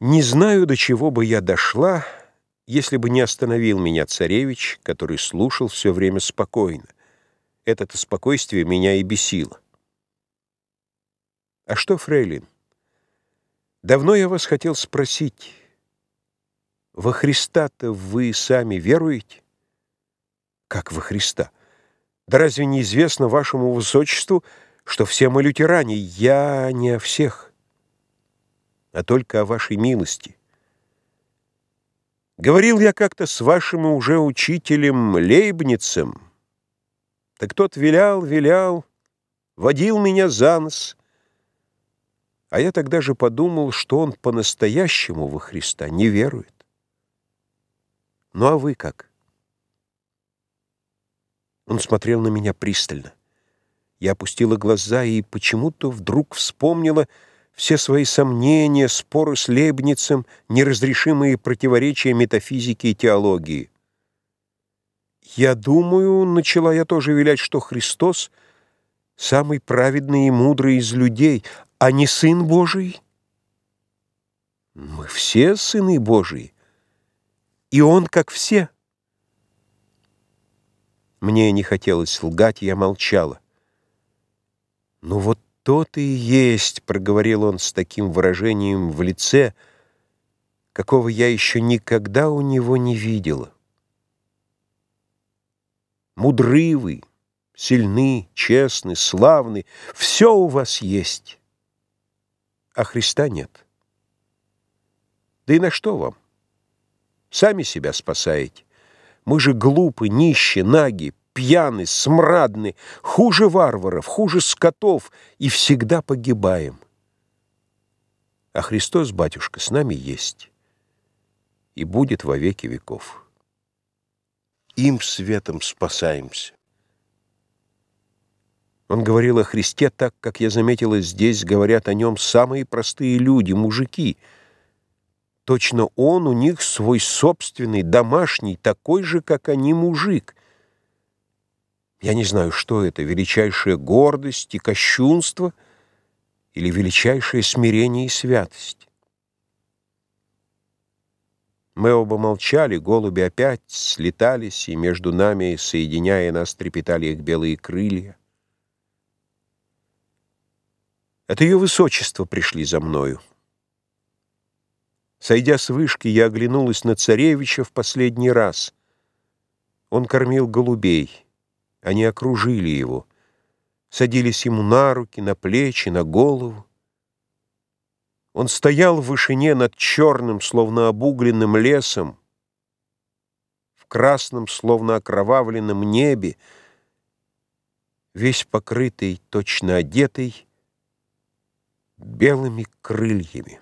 Не знаю, до чего бы я дошла, если бы не остановил меня царевич, который слушал все время спокойно. Это-то спокойствие меня и бесило. А что, фрейлин? Давно я вас хотел спросить, во Христа-то вы сами веруете? Как во Христа? Да разве не известно вашему высочеству, что все мы лютеране? Я не о всех а только о вашей милости. Говорил я как-то с вашим уже учителем Лейбницем, так тот вилял, вилял, водил меня за нос, а я тогда же подумал, что он по-настоящему во Христа не верует. Ну а вы как? Он смотрел на меня пристально. Я опустила глаза и почему-то вдруг вспомнила, все свои сомнения, споры с Лейбницем, неразрешимые противоречия метафизики и теологии. «Я думаю, — начала я тоже вилять, — что Христос — самый праведный и мудрый из людей, а не Сын Божий. Мы все сыны Божии, и Он как все». Мне не хотелось лгать, я молчала. «Ну вот «То-то и есть», — проговорил он с таким выражением в лице, какого я еще никогда у него не видела. Мудры вы, сильны, честны, славны, все у вас есть, а Христа нет. Да и на что вам? Сами себя спасаете. Мы же глупы, нищие, наги, пьяны, смрадны, хуже варваров, хуже скотов, и всегда погибаем. А Христос, батюшка, с нами есть и будет во веки веков. Им светом спасаемся. Он говорил о Христе так, как я заметила, здесь говорят о нем самые простые люди, мужики. Точно он у них свой собственный, домашний, такой же, как они, мужик — я не знаю, что это, величайшая гордость и кощунство или величайшее смирение и святость. Мы оба молчали, голуби опять слетались, и между нами, соединяя нас, трепетали их белые крылья. От ее высочества пришли за мною. Сойдя с вышки, я оглянулась на царевича в последний раз. Он кормил голубей. Они окружили его, садились ему на руки, на плечи, на голову. Он стоял в вышине над черным, словно обугленным лесом, в красном, словно окровавленном небе, весь покрытый, точно одетый, белыми крыльями.